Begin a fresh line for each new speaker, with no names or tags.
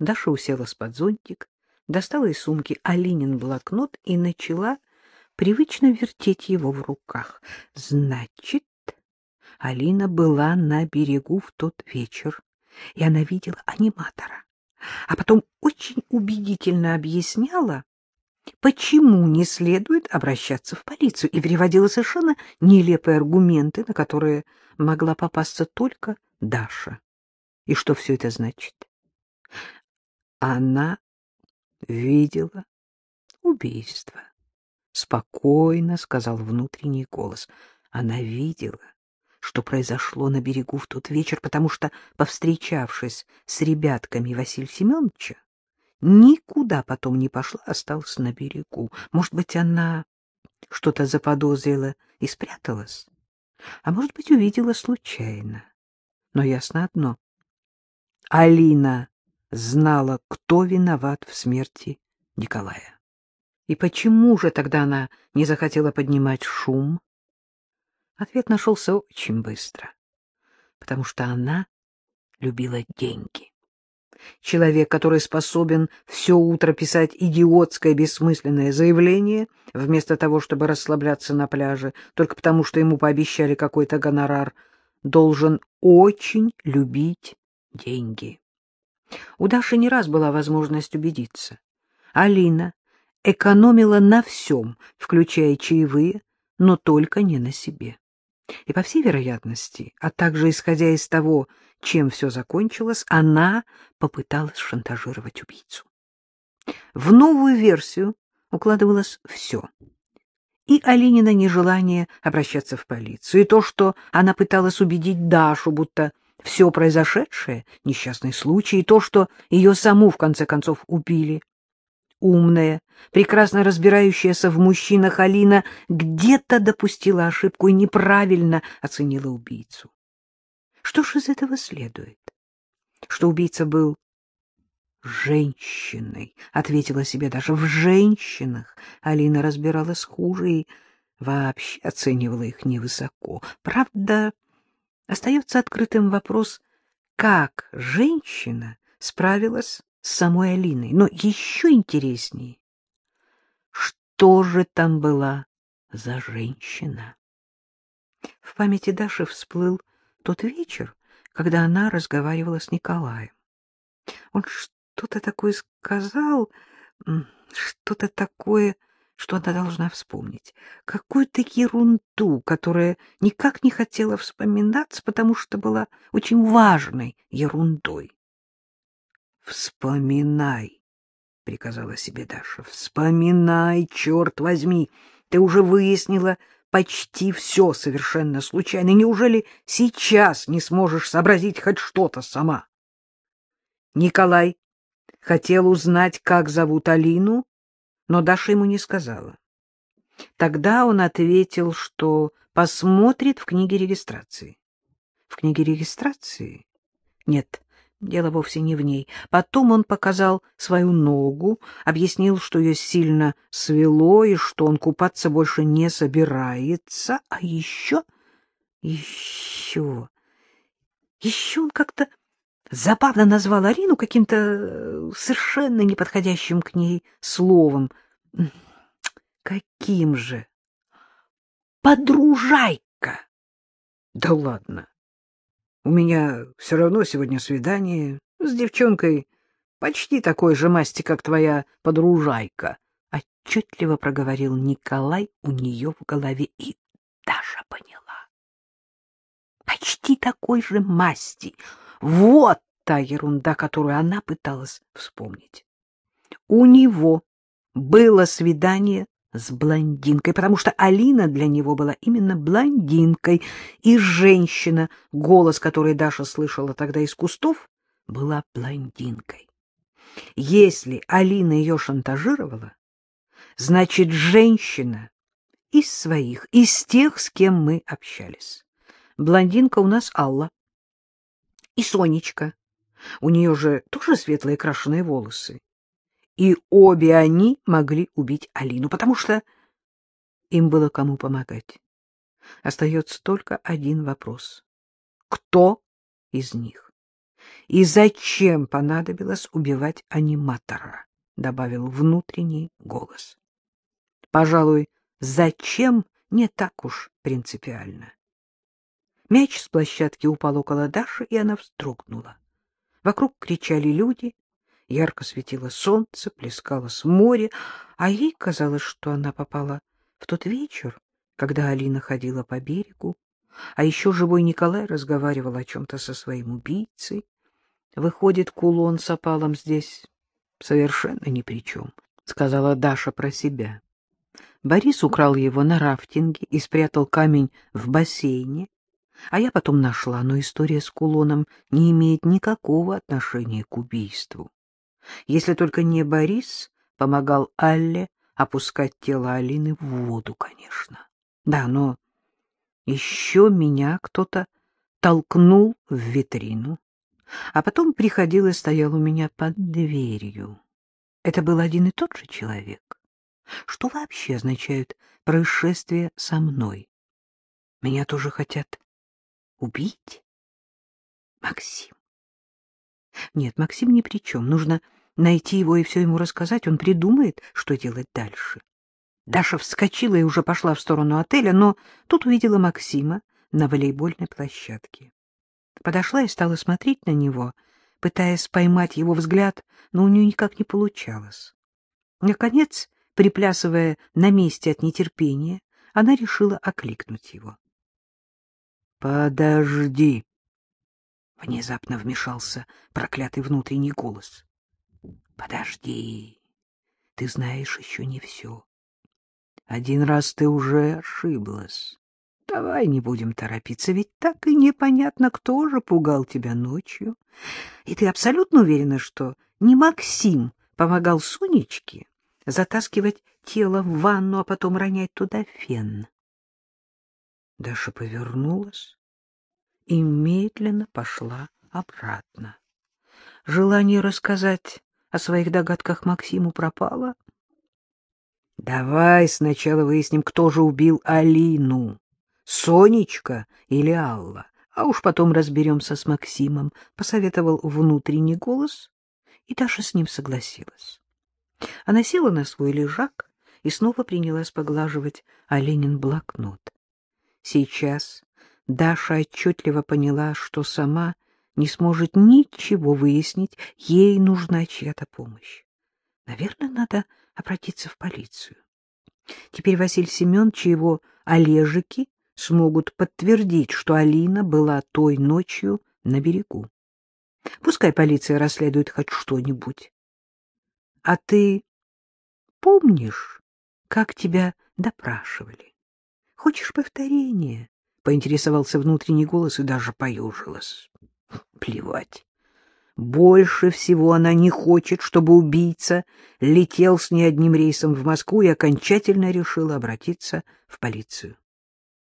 Даша уселась под зонтик, достала из сумки Алинин блокнот и начала привычно вертеть его в руках. Значит, Алина была на берегу в тот вечер, и она видела аниматора. А потом очень убедительно объясняла, почему не следует обращаться в полицию, и приводила совершенно нелепые аргументы, на которые могла попасться только Даша. И что все это значит? Она видела убийство. Спокойно, — сказал внутренний голос. Она видела, что произошло на берегу в тот вечер, потому что, повстречавшись с ребятками Василия Семеновича, никуда потом не пошла, осталась на берегу. Может быть, она что-то заподозрила и спряталась, а может быть, увидела случайно. Но ясно одно. Алина знала, кто виноват в смерти Николая. И почему же тогда она не захотела поднимать шум? Ответ нашелся очень быстро. Потому что она любила деньги. Человек, который способен все утро писать идиотское бессмысленное заявление, вместо того, чтобы расслабляться на пляже, только потому что ему пообещали какой-то гонорар, должен очень любить деньги. У Даши не раз была возможность убедиться. Алина экономила на всем, включая чаевые, но только не на себе. И, по всей вероятности, а также исходя из того, чем все закончилось, она попыталась шантажировать убийцу. В новую версию укладывалось все. И Алинина нежелание обращаться в полицию, и то, что она пыталась убедить Дашу, будто все произошедшее — несчастный случай, и то, что ее саму, в конце концов, убили. Умная, прекрасно разбирающаяся в мужчинах Алина где-то допустила ошибку и неправильно оценила убийцу. Что ж из этого следует? Что убийца был женщиной, ответила себе даже в женщинах. Алина разбиралась хуже и вообще оценивала их невысоко. Правда, Остается открытым вопрос, как женщина справилась с самой Алиной. Но еще интереснее, что же там была за женщина? В памяти Даши всплыл тот вечер, когда она разговаривала с Николаем. Он что-то такое сказал, что-то такое что она должна вспомнить. Какую-то ерунду, которая никак не хотела вспоминаться, потому что была очень важной ерундой. «Вспоминай», — приказала себе Даша, — «вспоминай, черт возьми, ты уже выяснила почти все совершенно случайно. Неужели сейчас не сможешь сообразить хоть что-то сама?» Николай хотел узнать, как зовут Алину, но Даша ему не сказала. Тогда он ответил, что посмотрит в книге регистрации. В книге регистрации? Нет, дело вовсе не в ней. Потом он показал свою ногу, объяснил, что ее сильно свело и что он купаться больше не собирается. А еще... еще... еще он как-то забавно назвал Арину каким-то э, совершенно неподходящим к ней словом. Каким же? Подружайка! Да ладно. У меня все равно сегодня свидание с девчонкой почти такой же масти, как твоя подружайка. Отчетливо проговорил Николай у нее в голове, и Даша поняла. Почти такой же масти. Вот та ерунда, которую она пыталась вспомнить. У него было свидание с блондинкой, потому что Алина для него была именно блондинкой, и женщина, голос которой Даша слышала тогда из кустов, была блондинкой. Если Алина ее шантажировала, значит, женщина из своих, из тех, с кем мы общались. Блондинка у нас Алла. И Сонечка. У нее же тоже светлые крашеные волосы. И обе они могли убить Алину, потому что им было кому помогать. Остается только один вопрос. Кто из них? И зачем понадобилось убивать аниматора? — добавил внутренний голос. Пожалуй, зачем не так уж принципиально. Мяч с площадки упал около Даши, и она вздрогнула. Вокруг кричали люди, ярко светило солнце, плескалось море, а ей казалось, что она попала в тот вечер, когда Алина ходила по берегу, а еще живой Николай разговаривал о чем-то со своим убийцей. Выходит, кулон с опалом здесь совершенно ни при чем, — сказала Даша про себя. Борис украл его на рафтинге и спрятал камень в бассейне, а я потом нашла, но история с кулоном не имеет никакого отношения к убийству. Если только не Борис помогал Алле опускать тело Алины в воду, конечно. Да, но еще меня кто-то толкнул в витрину, а потом приходил и стоял у меня под дверью. Это был один и тот же человек. Что вообще означают происшествия со мной? Меня тоже хотят убить? Максим. Нет, Максим ни при чем. Нужно найти его и все ему рассказать. Он придумает, что делать дальше. Даша вскочила и уже пошла в сторону отеля, но тут увидела Максима на волейбольной площадке. Подошла и стала смотреть на него, пытаясь поймать его взгляд, но у нее никак не получалось. Наконец Приплясывая на месте от нетерпения, она решила окликнуть его. — Подожди! — внезапно вмешался проклятый внутренний голос. — Подожди! Ты знаешь еще не все. Один раз ты уже ошиблась. Давай не будем торопиться, ведь так и непонятно, кто же пугал тебя ночью. И ты абсолютно уверена, что не Максим помогал Сонечке затаскивать тело в ванну, а потом ронять туда фен. Даша повернулась и медленно пошла обратно. Желание рассказать о своих догадках Максиму пропало. — Давай сначала выясним, кто же убил Алину, Сонечка или Алла, а уж потом разберемся с Максимом, — посоветовал внутренний голос, и Даша с ним согласилась. Она села на свой лежак и снова принялась поглаживать Оленин блокнот. Сейчас Даша отчетливо поняла, что сама не сможет ничего выяснить, ей нужна чья-то помощь. Наверное, надо обратиться в полицию. Теперь Василий Семенович и его Олежики смогут подтвердить, что Алина была той ночью на берегу. Пускай полиция расследует хоть что-нибудь. — А ты помнишь, как тебя допрашивали? Хочешь повторение? — поинтересовался внутренний голос и даже поюжилась. Плевать. Больше всего она не хочет, чтобы убийца летел с ней одним рейсом в Москву и окончательно решила обратиться в полицию.